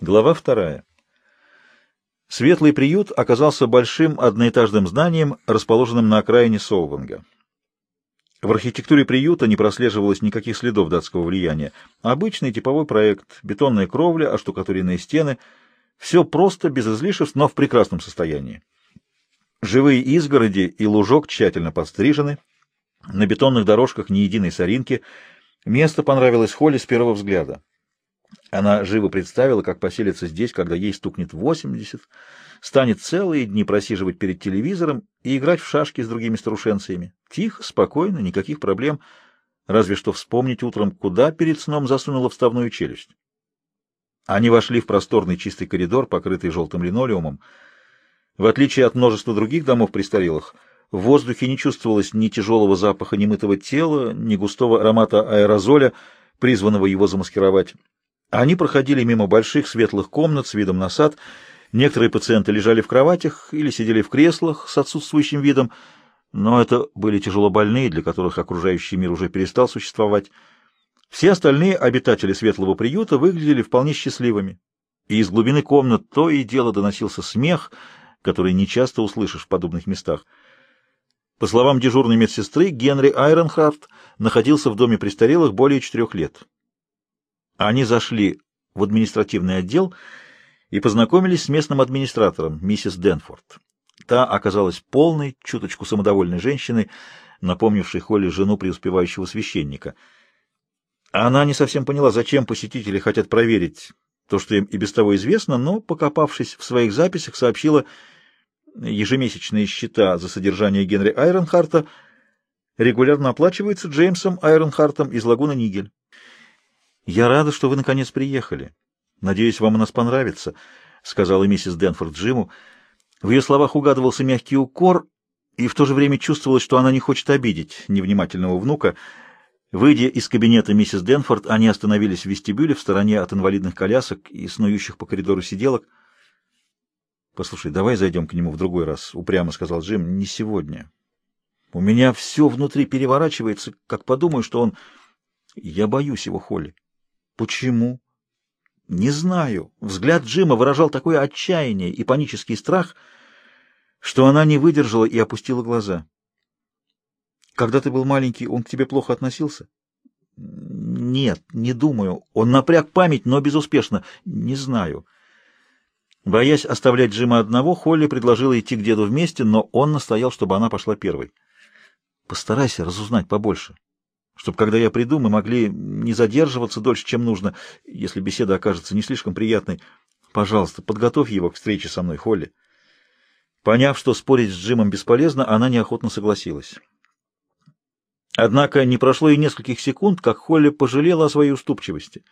Глава вторая. Светлый приют оказался большим одноэтажным зданием, расположенным на окраине Соуванга. В архитектуре приюта не прослеживалось никаких следов датского влияния. Обычный типовой проект, бетонная кровля, оштукатуренные стены — все просто, без излишеств, но в прекрасном состоянии. Живые изгороди и лужок тщательно подстрижены, на бетонных дорожках ни единой соринки. Место понравилось Холли с первого взгляда. Она живо представила, как поселится здесь, когда ей стукнет 80, станет целые дни просиживать перед телевизором и играть в шашки с другими старушенциями. Тихо, спокойно, никаких проблем, разве что вспомнить утром, куда перед сном засунула вставную челюсть. Они вошли в просторный чистый коридор, покрытый желтым линолеумом. В отличие от множества других домов престарелых, в воздухе не чувствовалось ни тяжелого запаха немытого тела, ни густого аромата аэрозоля, призванного его замаскировать. Они проходили мимо больших светлых комнат с видом на сад. Некоторые пациенты лежали в кроватях или сидели в креслах с отсутствующим видом, но это были тяжело больные, для которых окружающий мир уже перестал существовать. Все остальные обитатели светлого приюта выглядели вполне счастливыми. И из глубины комнат то и дело доносился смех, который нечасто услышишь в подобных местах. По словам дежурной медсестры, Генри Айронхарт находился в доме престарелых более четырех лет. Они зашли в административный отдел и познакомились с местным администратором, миссис Денфорд. Та оказалась полной, чуточку самодовольной женщиной, напомнившей Холли жену преуспевающего священника. Она не совсем поняла, зачем посетители хотят проверить то, что им и без того известно, но, покопавшись в своих записях, сообщила ежемесячные счета за содержание Генри Айронхарта регулярно оплачиваются Джеймсом Айронхартом из лагуна Нигель. «Я рада, что вы наконец приехали. Надеюсь, вам у нас понравится», — сказала миссис Денфорд Джиму. В ее словах угадывался мягкий укор, и в то же время чувствовалось, что она не хочет обидеть невнимательного внука. Выйдя из кабинета миссис Денфорд, они остановились в вестибюле в стороне от инвалидных колясок и снующих по коридору сиделок. «Послушай, давай зайдем к нему в другой раз», — упрямо сказал Джим. «Не сегодня. У меня все внутри переворачивается, как подумаю, что он... Я боюсь его, Холли». Почему? Не знаю. Взгляд Джима выражал такое отчаяние и панический страх, что она не выдержала и опустила глаза. Когда ты был маленький, он к тебе плохо относился? Нет, не думаю. Он напряг память, но безуспешно. Не знаю. Боясь оставлять Джима одного, Холли предложила идти к деду вместе, но он настоял, чтобы она пошла первой. Постарайся разузнать побольше чтобы, когда я приду, мы могли не задерживаться дольше, чем нужно, если беседа окажется не слишком приятной. Пожалуйста, подготовь его к встрече со мной, Холли. Поняв, что спорить с Джимом бесполезно, она неохотно согласилась. Однако не прошло и нескольких секунд, как Холли пожалела о своей уступчивости.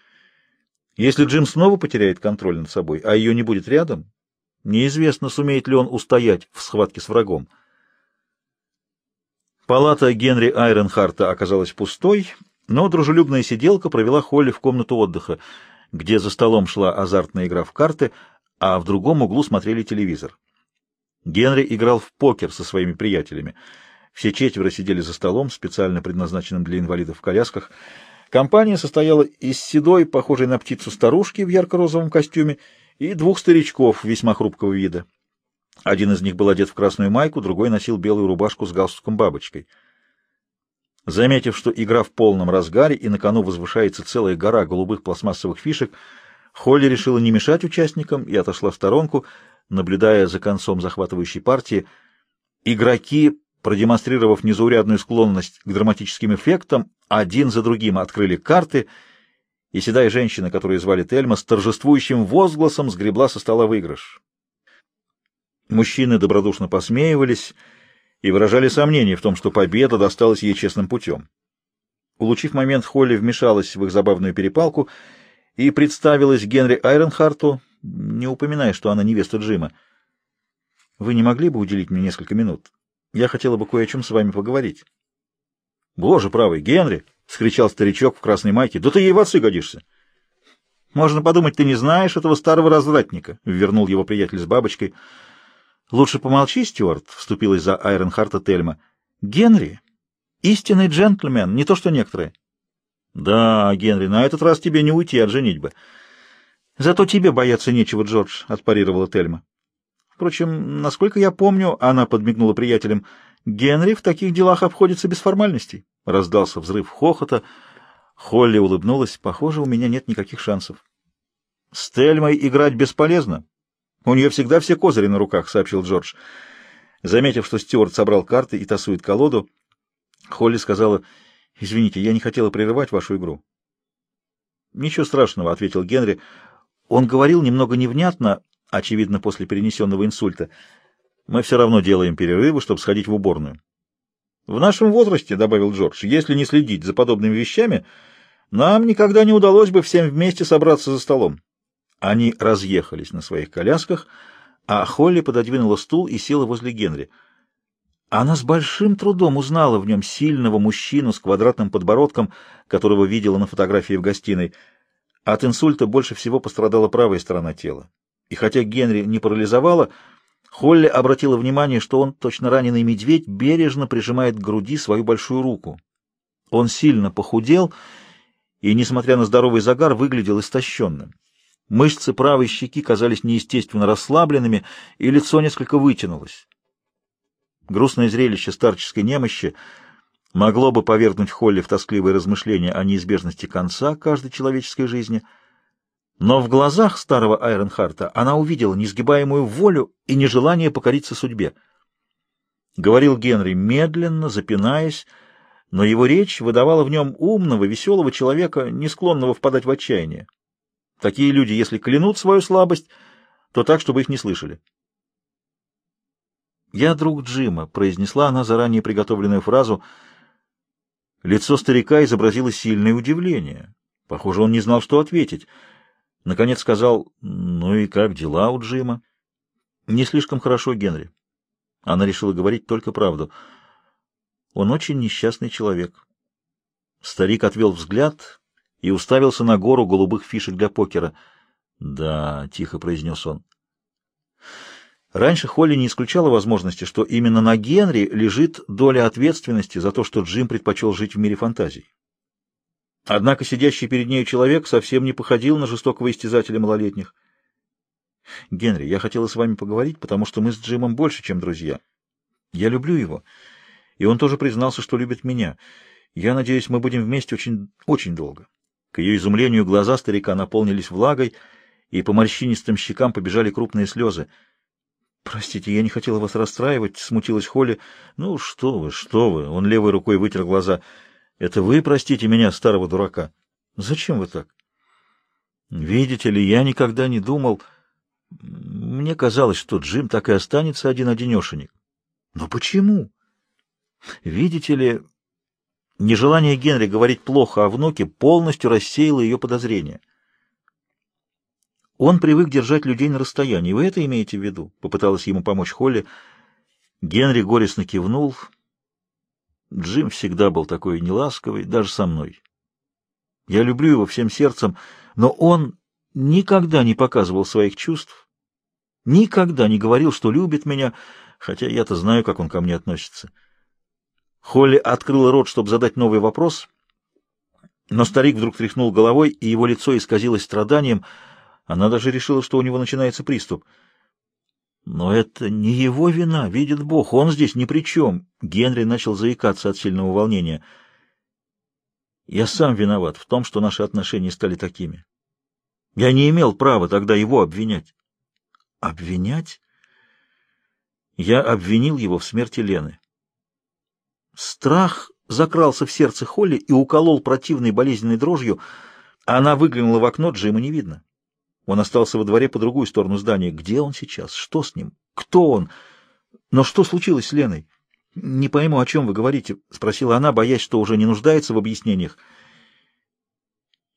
Если Джим снова потеряет контроль над собой, а ее не будет рядом, неизвестно, сумеет ли он устоять в схватке с врагом. Палата Генри Айренхарта оказалась пустой, но дружелюбная сиделка провела Холли в комнату отдыха, где за столом шла азартная игра в карты, а в другом углу смотрели телевизор. Генри играл в покер со своими приятелями. Все четверо сидели за столом, специально предназначенным для инвалидов в колясках. Компания состояла из седой, похожей на птицу старушки в ярко-розовом костюме, и двух старичков весьма хрупкого вида. Один из них был одет в красную майку, другой носил белую рубашку с галстуком-бабочкой. Заметив, что игра в полном разгаре и на кону возвышается целая гора голубых пластмассовых фишек, Холли решила не мешать участникам и отошла в сторонку, наблюдая за концом захватывающей партии. Игроки, продемонстрировав незаурядную склонность к драматическим эффектам, один за другим открыли карты, и седая женщина, которую звали Тельма, с торжествующим возгласом сгребла со стола выигрыш. Мужчины добродушно посмеивались и выражали сомнение в том, что победа досталась ей честным путем. Улучив момент, Холли вмешалась в их забавную перепалку и представилась Генри Айронхарту, не упоминая, что она невеста Джима. «Вы не могли бы уделить мне несколько минут? Я хотела бы кое о чем с вами поговорить». «Боже правый, Генри!» — скричал старичок в красной майке. «Да ты ей в отцы годишься!» «Можно подумать, ты не знаешь этого старого развратника», — вернул его приятель с бабочкой. «Лучше помолчи, Стюарт», — вступилась за Айронхарта Тельма. «Генри — истинный джентльмен, не то что некоторые». «Да, Генри, на этот раз тебе не уйти от женитьбы». «Зато тебе бояться нечего, Джордж», — отпарировала Тельма. Впрочем, насколько я помню, она подмигнула приятелям, Генри в таких делах обходится без формальностей. Раздался взрыв хохота. Холли улыбнулась. Похоже, у меня нет никаких шансов. С Тельмой играть бесполезно. У нее всегда все козыри на руках, сообщил Джордж. Заметив, что Стюарт собрал карты и тасует колоду, Холли сказала, «Извините, я не хотела прерывать вашу игру». «Ничего страшного», — ответил Генри. Он говорил немного невнятно, очевидно, после перенесенного инсульта. Мы все равно делаем перерывы, чтобы сходить в уборную. В нашем возрасте, — добавил Джордж, — если не следить за подобными вещами, нам никогда не удалось бы всем вместе собраться за столом. Они разъехались на своих колясках, а Холли пододвинула стул и села возле Генри. Она с большим трудом узнала в нем сильного мужчину с квадратным подбородком, которого видела на фотографии в гостиной. От инсульта больше всего пострадала правая сторона тела. И хотя Генри не парализовала, Холли обратила внимание, что он, точно раненый медведь, бережно прижимает к груди свою большую руку. Он сильно похудел и, несмотря на здоровый загар, выглядел истощенным. Мышцы правой щеки казались неестественно расслабленными, и лицо несколько вытянулось. Грустное зрелище старческой немощи могло бы повергнуть Холли в тоскливые размышления о неизбежности конца каждой человеческой жизни — но в глазах старого Айронхарта она увидела несгибаемую волю и нежелание покориться судьбе. Говорил Генри медленно, запинаясь, но его речь выдавала в нем умного, веселого человека, не склонного впадать в отчаяние. Такие люди, если клянут свою слабость, то так, чтобы их не слышали. «Я друг Джима», — произнесла она заранее приготовленную фразу. Лицо старика изобразило сильное удивление. Похоже, он не знал, что ответить — Наконец сказал, ну и как дела у Джима? Не слишком хорошо, Генри. Она решила говорить только правду. Он очень несчастный человек. Старик отвел взгляд и уставился на гору голубых фишек для покера. «Да», — тихо произнес он. Раньше Холли не исключала возможности, что именно на Генри лежит доля ответственности за то, что Джим предпочел жить в мире фантазий. Однако сидящий перед нею человек совсем не походил на жестокого истязателя малолетних. «Генри, я хотела с вами поговорить, потому что мы с Джимом больше, чем друзья. Я люблю его, и он тоже признался, что любит меня. Я надеюсь, мы будем вместе очень, очень долго». К ее изумлению глаза старика наполнились влагой, и по морщинистым щекам побежали крупные слезы. «Простите, я не хотела вас расстраивать», — смутилась Холли. «Ну, что вы, что вы!» — он левой рукой вытер глаза — это вы простите меня, старого дурака. Зачем вы так? Видите ли, я никогда не думал... Мне казалось, что Джим так и останется один-одинешенек. Но почему? Видите ли, нежелание Генри говорить плохо о внуке полностью рассеяло ее подозрения. Он привык держать людей на расстоянии. Вы это имеете в виду? Попыталась ему помочь Холли. Генри горестно кивнул. Джим всегда был такой неласковый, даже со мной. Я люблю его всем сердцем, но он никогда не показывал своих чувств, никогда не говорил, что любит меня, хотя я-то знаю, как он ко мне относится. Холли открыла рот, чтобы задать новый вопрос, но старик вдруг тряхнул головой, и его лицо исказилось страданием. Она даже решила, что у него начинается приступ — но это не его вина, видит Бог, он здесь ни при чем. Генри начал заикаться от сильного волнения. Я сам виноват в том, что наши отношения стали такими. Я не имел права тогда его обвинять. Обвинять? Я обвинил его в смерти Лены. Страх закрался в сердце Холли и уколол противной болезненной дрожью. Она выглянула в окно, Джима не видно. Он остался во дворе по другую сторону здания. Где он сейчас? Что с ним? Кто он? Но что случилось с Леной? Не пойму, о чем вы говорите, — спросила она, боясь, что уже не нуждается в объяснениях.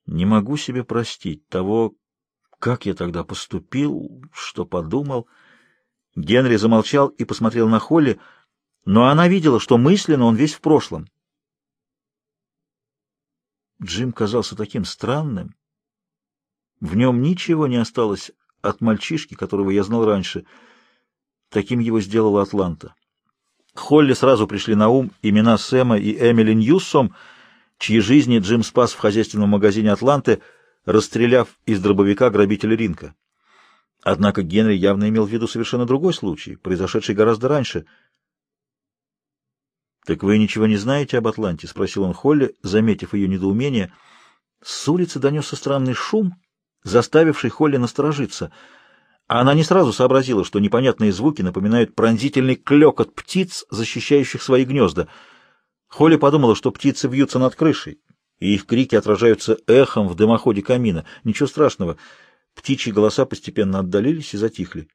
Не могу себе простить того, как я тогда поступил, что подумал. Генри замолчал и посмотрел на Холли, но она видела, что мысленно он весь в прошлом. Джим казался таким странным. В нем ничего не осталось от мальчишки, которого я знал раньше. Таким его сделала Атланта. Холли сразу пришли на ум имена Сэма и Эмили Ньюсом, чьи жизни Джим спас в хозяйственном магазине Атланты. расстреляв из дробовика грабителя ринка. Однако Генри явно имел в виду совершенно другой случай, произошедший гораздо раньше. «Так вы ничего не знаете об Атланте?» — спросил он Холли, заметив ее недоумение. С улицы донесся странный шум, заставивший Холли насторожиться. Она не сразу сообразила, что непонятные звуки напоминают пронзительный клёкот птиц, защищающих свои гнезда. Холли подумала, что птицы вьются над крышей, и их крики отражаются эхом в дымоходе камина. Ничего страшного — Птичьи голоса постепенно отдалились и затихли.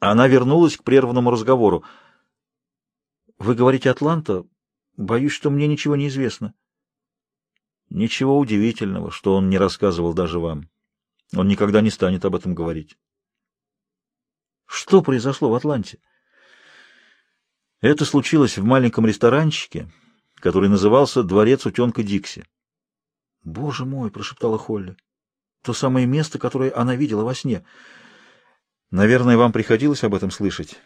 Она вернулась к прерванному разговору. — Вы говорите Атланта? Боюсь, что мне ничего не известно. — Ничего удивительного, что он не рассказывал даже вам. Он никогда не станет об этом говорить. — Что произошло в Атланте? Это случилось в маленьком ресторанчике, который назывался «Дворец утенка Дикси». — Боже мой! — прошептала Холли то самое место, которое она видела во сне. Наверное, вам приходилось об этом слышать.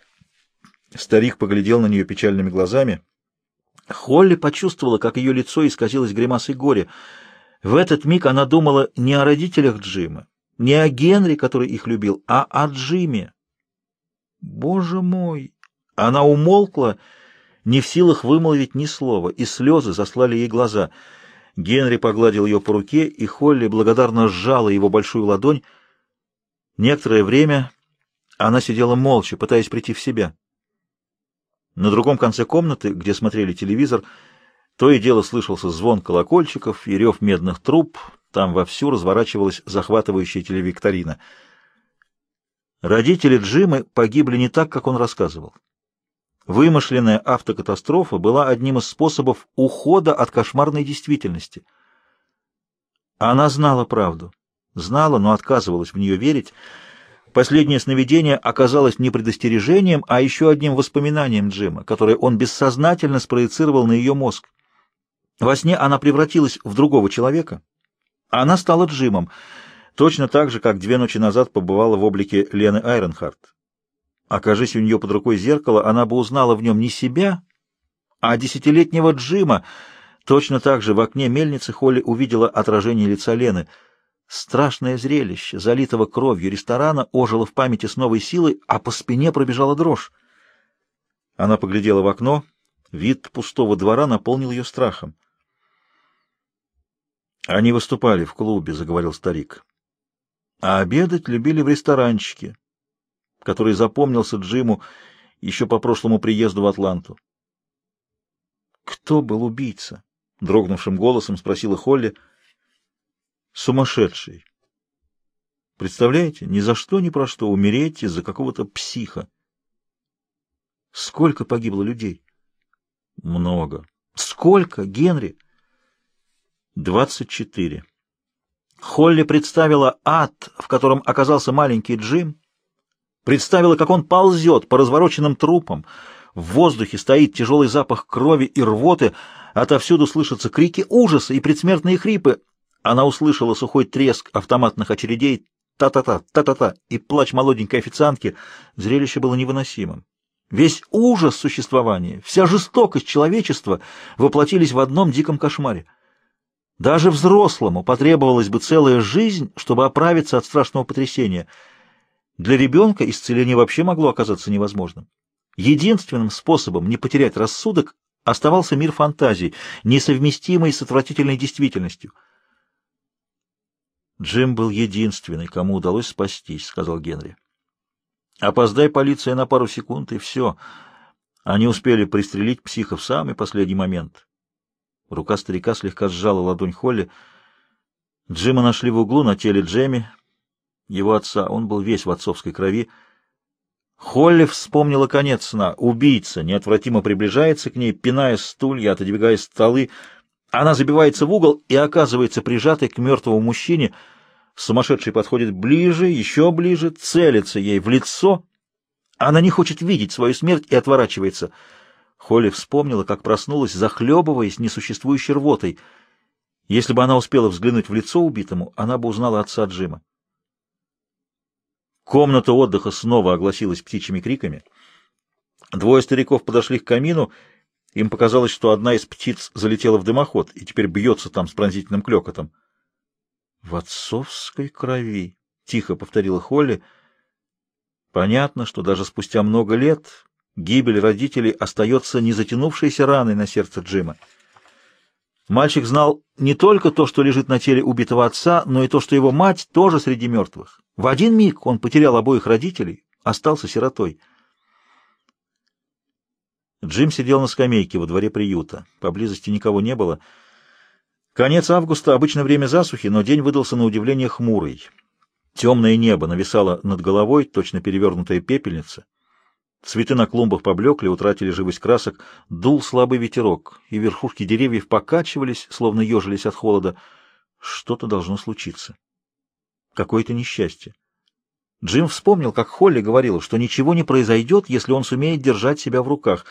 Старик поглядел на нее печальными глазами. Холли почувствовала, как ее лицо исказилось гримасой горя. В этот миг она думала не о родителях Джима, не о Генри, который их любил, а о Джиме. Боже мой! Она умолкла, не в силах вымолвить ни слова, и слезы заслали ей глаза — Генри погладил ее по руке, и Холли благодарно сжала его большую ладонь. Некоторое время она сидела молча, пытаясь прийти в себя. На другом конце комнаты, где смотрели телевизор, то и дело слышался звон колокольчиков и рев медных труб, там вовсю разворачивалась захватывающая телевикторина. Родители Джимы погибли не так, как он рассказывал. Вымышленная автокатастрофа была одним из способов ухода от кошмарной действительности. Она знала правду. Знала, но отказывалась в нее верить. Последнее сновидение оказалось не предостережением, а еще одним воспоминанием Джима, которое он бессознательно спроецировал на ее мозг. Во сне она превратилась в другого человека. Она стала Джимом, точно так же, как две ночи назад побывала в облике Лены Айренхарт. Окажись у нее под рукой зеркало, она бы узнала в нем не себя, а десятилетнего Джима. Точно так же в окне мельницы Холли увидела отражение лица Лены. Страшное зрелище, залитого кровью ресторана, ожило в памяти с новой силой, а по спине пробежала дрожь. Она поглядела в окно. Вид пустого двора наполнил ее страхом. «Они выступали в клубе», — заговорил старик. «А обедать любили в ресторанчике, который запомнился Джиму еще по прошлому приезду в Атланту. «Кто был убийца?» — дрогнувшим голосом спросила Холли. «Сумасшедший. Представляете, ни за что, ни про что умереть из-за какого-то психа. Сколько погибло людей?» «Много». «Сколько, Генри?» «Двадцать четыре». Холли представила ад, в котором оказался маленький Джим, Представила, как он ползет по развороченным трупам. В воздухе стоит тяжелый запах крови и рвоты, отовсюду слышатся крики ужаса и предсмертные хрипы. Она услышала сухой треск автоматных очередей, та-та-та, та-та-та, и плач молоденькой официантки. Зрелище было невыносимым. Весь ужас существования, вся жестокость человечества воплотились в одном диком кошмаре. Даже взрослому потребовалась бы целая жизнь, чтобы оправиться от страшного потрясения — для ребенка исцеление вообще могло оказаться невозможным. Единственным способом не потерять рассудок оставался мир фантазий, несовместимый с отвратительной действительностью. «Джим был единственный, кому удалось спастись», — сказал Генри. «Опоздай полиция на пару секунд, и все. Они успели пристрелить психа в самый последний момент». Рука старика слегка сжала ладонь Холли. Джима нашли в углу на теле Джемми, его отца. Он был весь в отцовской крови. Холли вспомнила конец сна. Убийца неотвратимо приближается к ней, пиная стулья, отодвигая столы. Она забивается в угол и оказывается прижатой к мертвому мужчине. Сумасшедший подходит ближе, еще ближе, целится ей в лицо. Она не хочет видеть свою смерть и отворачивается. Холли вспомнила, как проснулась, захлебываясь несуществующей рвотой. Если бы она успела взглянуть в лицо убитому, она бы узнала отца Джима. Комната отдыха снова огласилась птичьими криками. Двое стариков подошли к камину. Им показалось, что одна из птиц залетела в дымоход и теперь бьется там с пронзительным клёкотом. В отцовской крови, — тихо повторила Холли. Понятно, что даже спустя много лет гибель родителей остается незатянувшейся раной на сердце Джима. Мальчик знал не только то, что лежит на теле убитого отца, но и то, что его мать тоже среди мертвых. В один миг он потерял обоих родителей, остался сиротой. Джим сидел на скамейке во дворе приюта. Поблизости никого не было. Конец августа — обычно время засухи, но день выдался на удивление хмурый. Темное небо нависало над головой, точно перевернутая пепельница. Цветы на клумбах поблекли, утратили живость красок, дул слабый ветерок, и верхушки деревьев покачивались, словно ежились от холода. Что-то должно случиться. Какое-то несчастье. Джим вспомнил, как Холли говорила, что ничего не произойдет, если он сумеет держать себя в руках.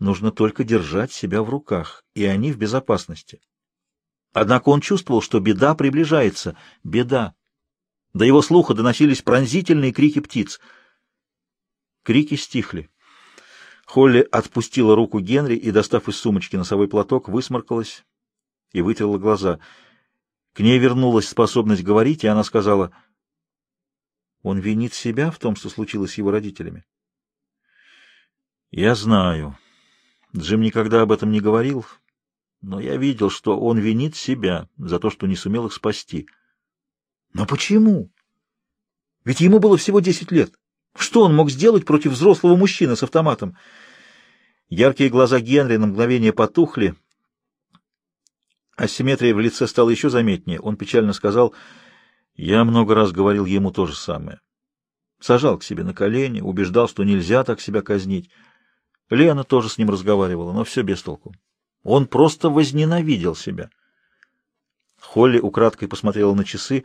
Нужно только держать себя в руках, и они в безопасности. Однако он чувствовал, что беда приближается. Беда. До его слуха доносились пронзительные крики птиц. Крики стихли. Холли отпустила руку Генри и, достав из сумочки носовой платок, высморкалась и вытерла глаза. К ней вернулась способность говорить, и она сказала — он винит себя в том, что случилось с его родителями. Я знаю. Джим никогда об этом не говорил, но я видел, что он винит себя за то, что не сумел их спасти. Но почему? Ведь ему было всего десять лет. Что он мог сделать против взрослого мужчины с автоматом? Яркие глаза Генри на мгновение потухли. Асимметрия в лице стала еще заметнее. Он печально сказал... Я много раз говорил ему то же самое. Сажал к себе на колени, убеждал, что нельзя так себя казнить. Лена тоже с ним разговаривала, но все без толку. Он просто возненавидел себя. Холли украдкой посмотрела на часы.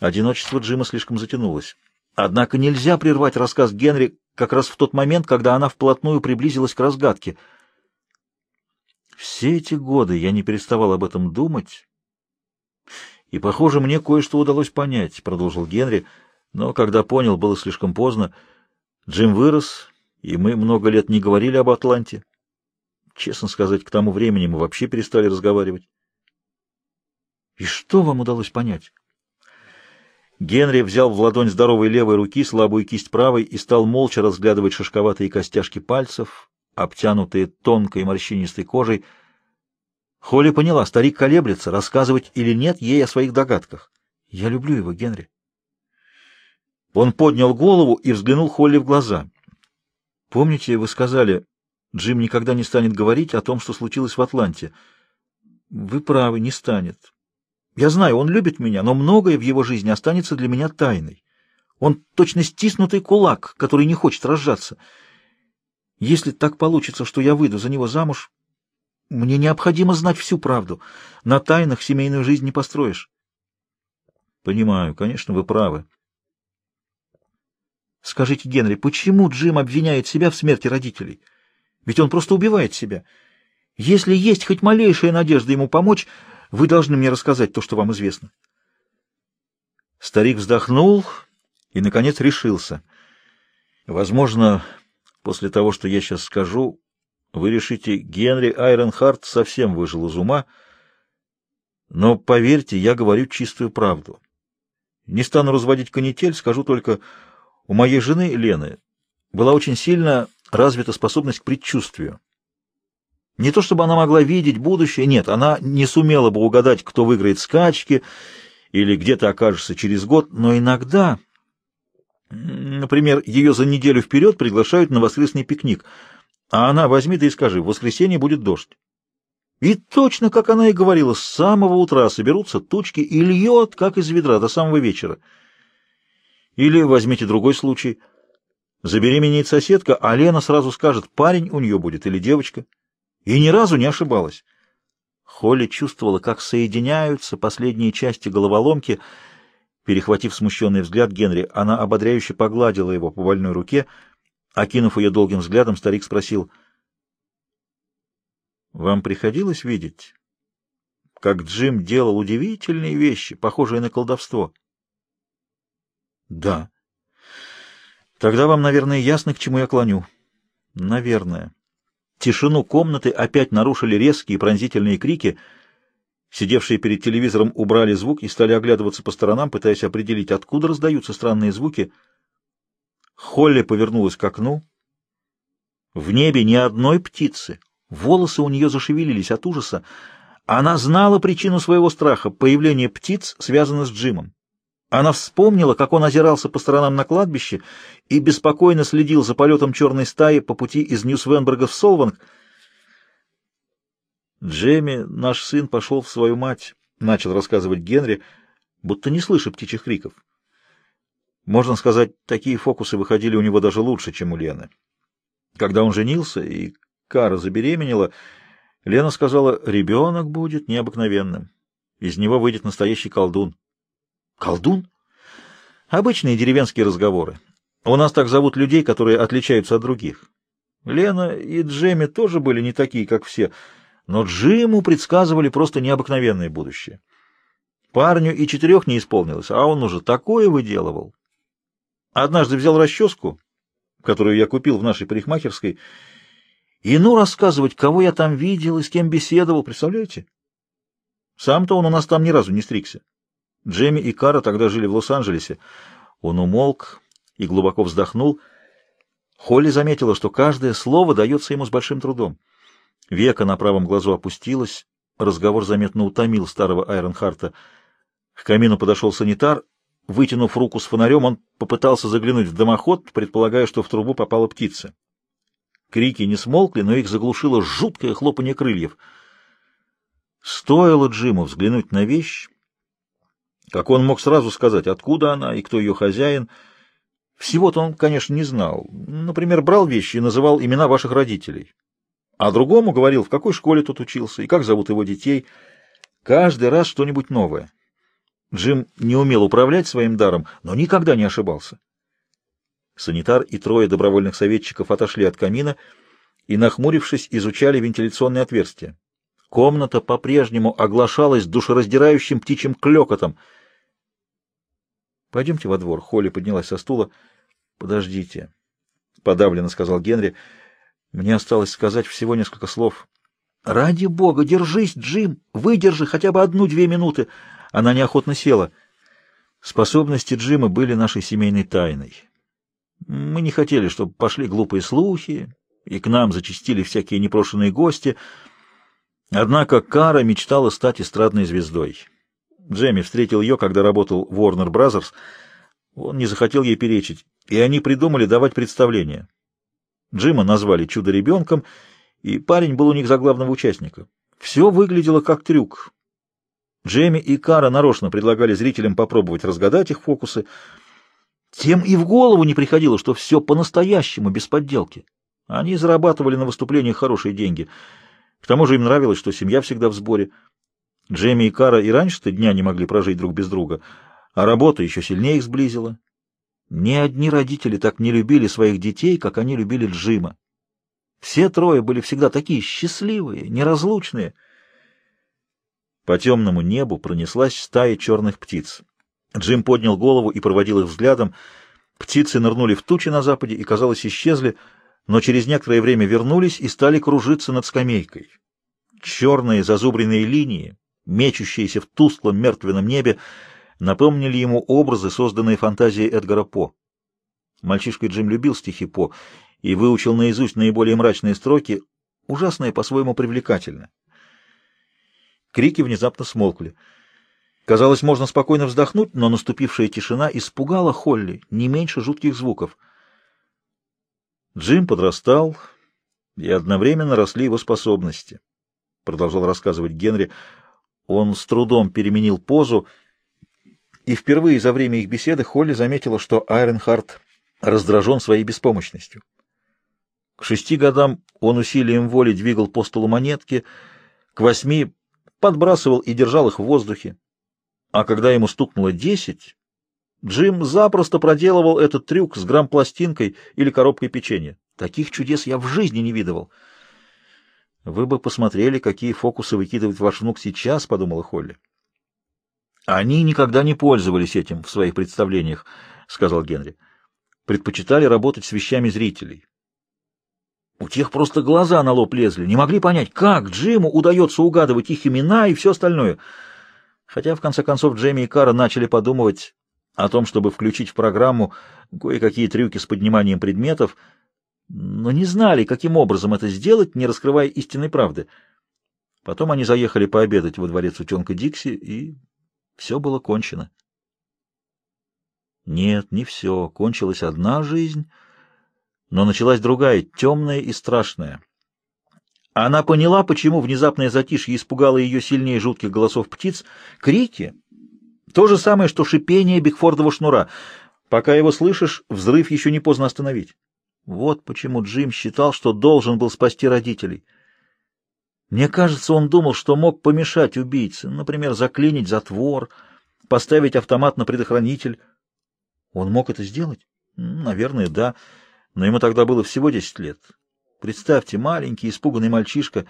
Одиночество Джима слишком затянулось. Однако нельзя прервать рассказ Генри как раз в тот момент, когда она вплотную приблизилась к разгадке. Все эти годы я не переставал об этом думать и, похоже, мне кое-что удалось понять, — продолжил Генри, но когда понял, было слишком поздно. Джим вырос, и мы много лет не говорили об Атланте. Честно сказать, к тому времени мы вообще перестали разговаривать. И что вам удалось понять? Генри взял в ладонь здоровой левой руки слабую кисть правой и стал молча разглядывать шишковатые костяшки пальцев, обтянутые тонкой морщинистой кожей, — Холли поняла, старик колеблется, рассказывать или нет ей о своих догадках. Я люблю его, Генри. Он поднял голову и взглянул Холли в глаза. Помните, вы сказали, Джим никогда не станет говорить о том, что случилось в Атланте. Вы правы, не станет. Я знаю, он любит меня, но многое в его жизни останется для меня тайной. Он точно стиснутый кулак, который не хочет разжаться. Если так получится, что я выйду за него замуж, мне необходимо знать всю правду. На тайнах семейную жизнь не построишь. Понимаю, конечно, вы правы. Скажите, Генри, почему Джим обвиняет себя в смерти родителей? Ведь он просто убивает себя. Если есть хоть малейшая надежда ему помочь, вы должны мне рассказать то, что вам известно. Старик вздохнул и, наконец, решился. Возможно, после того, что я сейчас скажу, вы решите, Генри Айронхарт совсем выжил из ума, но, поверьте, я говорю чистую правду. Не стану разводить канитель, скажу только, у моей жены Лены была очень сильно развита способность к предчувствию. Не то чтобы она могла видеть будущее, нет, она не сумела бы угадать, кто выиграет скачки или где ты окажешься через год, но иногда, например, ее за неделю вперед приглашают на воскресный пикник — а она возьми да и скажи, в воскресенье будет дождь. И точно, как она и говорила, с самого утра соберутся тучки и льет, как из ведра, до самого вечера. Или возьмите другой случай. Забеременеет соседка, а Лена сразу скажет, парень у нее будет или девочка. И ни разу не ошибалась. Холли чувствовала, как соединяются последние части головоломки. Перехватив смущенный взгляд Генри, она ободряюще погладила его по больной руке — Окинув ее долгим взглядом, старик спросил, «Вам приходилось видеть, как Джим делал удивительные вещи, похожие на колдовство?» «Да». «Тогда вам, наверное, ясно, к чему я клоню». «Наверное». Тишину комнаты опять нарушили резкие пронзительные крики. Сидевшие перед телевизором убрали звук и стали оглядываться по сторонам, пытаясь определить, откуда раздаются странные звуки. Холли повернулась к окну. В небе ни одной птицы. Волосы у нее зашевелились от ужаса. Она знала причину своего страха. Появление птиц связано с Джимом. Она вспомнила, как он озирался по сторонам на кладбище и беспокойно следил за полетом черной стаи по пути из Ньюсвенберга в Солванг. «Джемми, наш сын, пошел в свою мать», — начал рассказывать Генри, будто не слыша птичьих криков. Можно сказать, такие фокусы выходили у него даже лучше, чем у Лены. Когда он женился и Кара забеременела, Лена сказала, ребенок будет необыкновенным. Из него выйдет настоящий колдун. Колдун? Обычные деревенские разговоры. У нас так зовут людей, которые отличаются от других. Лена и Джемми тоже были не такие, как все, но Джиму предсказывали просто необыкновенное будущее. Парню и четырех не исполнилось, а он уже такое выделывал. Однажды взял расческу, которую я купил в нашей парикмахерской, и ну рассказывать, кого я там видел и с кем беседовал, представляете? Сам-то он у нас там ни разу не стригся. Джемми и Кара тогда жили в Лос-Анджелесе. Он умолк и глубоко вздохнул. Холли заметила, что каждое слово дается ему с большим трудом. Века на правом глазу опустилась, разговор заметно утомил старого Айронхарта. К камину подошел санитар. Вытянув руку с фонарем, он попытался заглянуть в дымоход, предполагая, что в трубу попала птица. Крики не смолкли, но их заглушило жуткое хлопанье крыльев. Стоило Джиму взглянуть на вещь, как он мог сразу сказать, откуда она и кто ее хозяин? Всего-то он, конечно, не знал. Например, брал вещи и называл имена ваших родителей. А другому говорил, в какой школе тот учился и как зовут его детей. Каждый раз что-нибудь новое. Джим не умел управлять своим даром, но никогда не ошибался. Санитар и трое добровольных советчиков отошли от камина и, нахмурившись, изучали вентиляционные отверстия. Комната по-прежнему оглашалась душераздирающим птичьим клёкотом. «Пойдемте во двор». Холли поднялась со стула. «Подождите», — подавленно сказал Генри. «Мне осталось сказать всего несколько слов». «Ради бога, держись, Джим! Выдержи хотя бы одну-две минуты!» Она неохотно села. Способности Джима были нашей семейной тайной. Мы не хотели, чтобы пошли глупые слухи, и к нам зачастили всякие непрошенные гости — Однако Кара мечтала стать эстрадной звездой. Джемми встретил ее, когда работал в Warner Brothers. Он не захотел ей перечить, и они придумали давать представление. Джима назвали «чудо-ребенком», и парень был у них за главного участника. Все выглядело как трюк. Джемми и Кара нарочно предлагали зрителям попробовать разгадать их фокусы. Тем и в голову не приходило, что все по-настоящему, без подделки. Они зарабатывали на выступлениях хорошие деньги — к тому же им нравилось, что семья всегда в сборе. Джемми и Кара и раньше-то дня не могли прожить друг без друга, а работа еще сильнее их сблизила. Ни одни родители так не любили своих детей, как они любили Джима. Все трое были всегда такие счастливые, неразлучные. По темному небу пронеслась стая черных птиц. Джим поднял голову и проводил их взглядом. Птицы нырнули в тучи на западе и, казалось, исчезли, но через некоторое время вернулись и стали кружиться над скамейкой. Черные зазубренные линии, мечущиеся в тусклом мертвенном небе, напомнили ему образы, созданные фантазией Эдгара По. Мальчишка Джим любил стихи По и выучил наизусть наиболее мрачные строки, ужасные по-своему привлекательно. Крики внезапно смолкли. Казалось, можно спокойно вздохнуть, но наступившая тишина испугала Холли не меньше жутких звуков — Джим подрастал, и одновременно росли его способности. Продолжал рассказывать Генри. Он с трудом переменил позу, и впервые за время их беседы Холли заметила, что Айренхард раздражен своей беспомощностью. К шести годам он усилием воли двигал по столу монетки, к восьми подбрасывал и держал их в воздухе. А когда ему стукнуло десять, Джим запросто проделывал этот трюк с грамм-пластинкой или коробкой печенья. Таких чудес я в жизни не видывал. Вы бы посмотрели, какие фокусы выкидывает ваш внук сейчас, — подумала Холли. Они никогда не пользовались этим в своих представлениях, — сказал Генри. Предпочитали работать с вещами зрителей. У тех просто глаза на лоб лезли, не могли понять, как Джиму удается угадывать их имена и все остальное. Хотя, в конце концов, Джейми и Кара начали подумывать о том, чтобы включить в программу кое-какие трюки с подниманием предметов, но не знали, каким образом это сделать, не раскрывая истинной правды. Потом они заехали пообедать во дворец утенка Дикси, и все было кончено. Нет, не все. Кончилась одна жизнь, но началась другая, темная и страшная. Она поняла, почему внезапное затишье испугало ее сильнее жутких голосов птиц. Крики — то же самое, что шипение Бигфордова шнура. Пока его слышишь, взрыв еще не поздно остановить. Вот почему Джим считал, что должен был спасти родителей. Мне кажется, он думал, что мог помешать убийце, например, заклинить затвор, поставить автомат на предохранитель. Он мог это сделать? Наверное, да. Но ему тогда было всего десять лет. Представьте, маленький, испуганный мальчишка.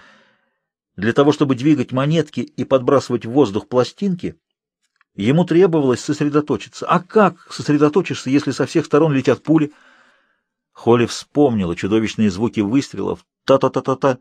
Для того, чтобы двигать монетки и подбрасывать в воздух пластинки, ему требовалось сосредоточиться. А как сосредоточишься, если со всех сторон летят пули? Холли вспомнила чудовищные звуки выстрелов. Та-та-та-та-та.